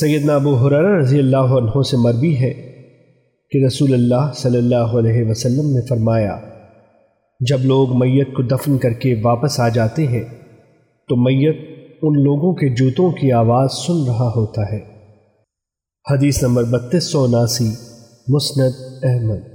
سیدنا ابو حرار رضی اللہ عنہ سے مربی ہے کہ رسول اللہ صلی اللہ علیہ وسلم نے فرمایا، جب لوگ میت کو دفن کر کے واپس آ جاتے ہیں، تو میت ان لوگوں کے جوتوں کی آواز سن رہا ہوتا ہے۔ حدیث نمبر بتیس سو اناسی، مسند احمد۔